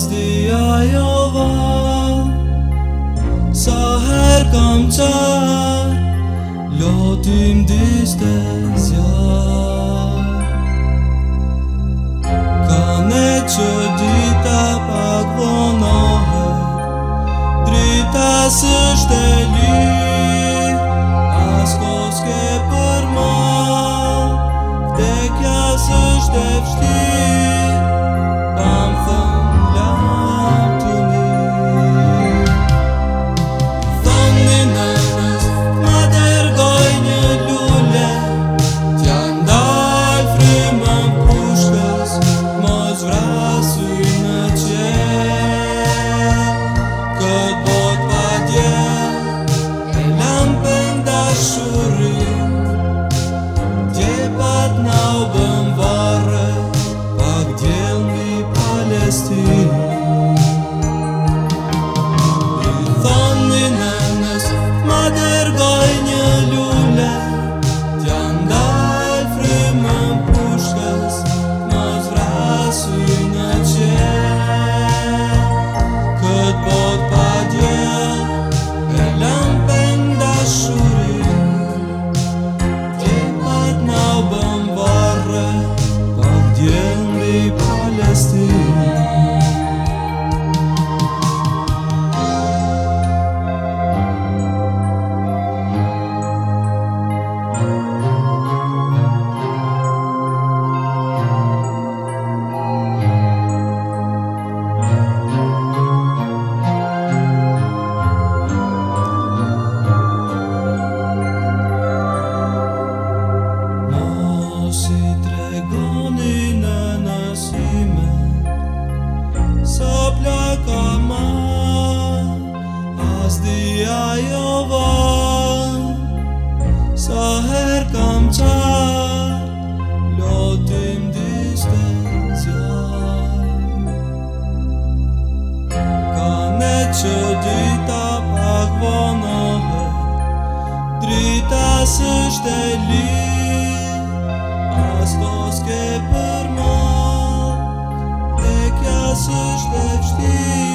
pastia jo dha Sa her kam qar Lotim dishte zjar Ka ne që dita pak vonohet Drita së shtelit dia jo van Sa her kam qar Lotim distancjar Ka ne që dita pak vonove Drita sështë e lir As do s'ke përma e kja sështë e vështir